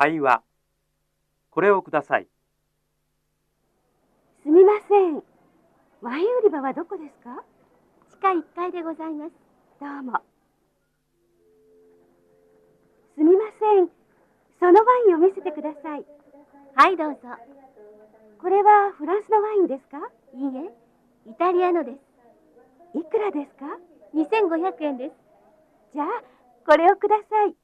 会話これをください。すみません。ワイン売り場はどこですか？地下1階でございます。どうも。すみません。そのワインを見せてください。はい、どうぞ。これはフランスのワインですか？いいえ、イタリアのです。いくらですか？2500円です。じゃあ、これをください。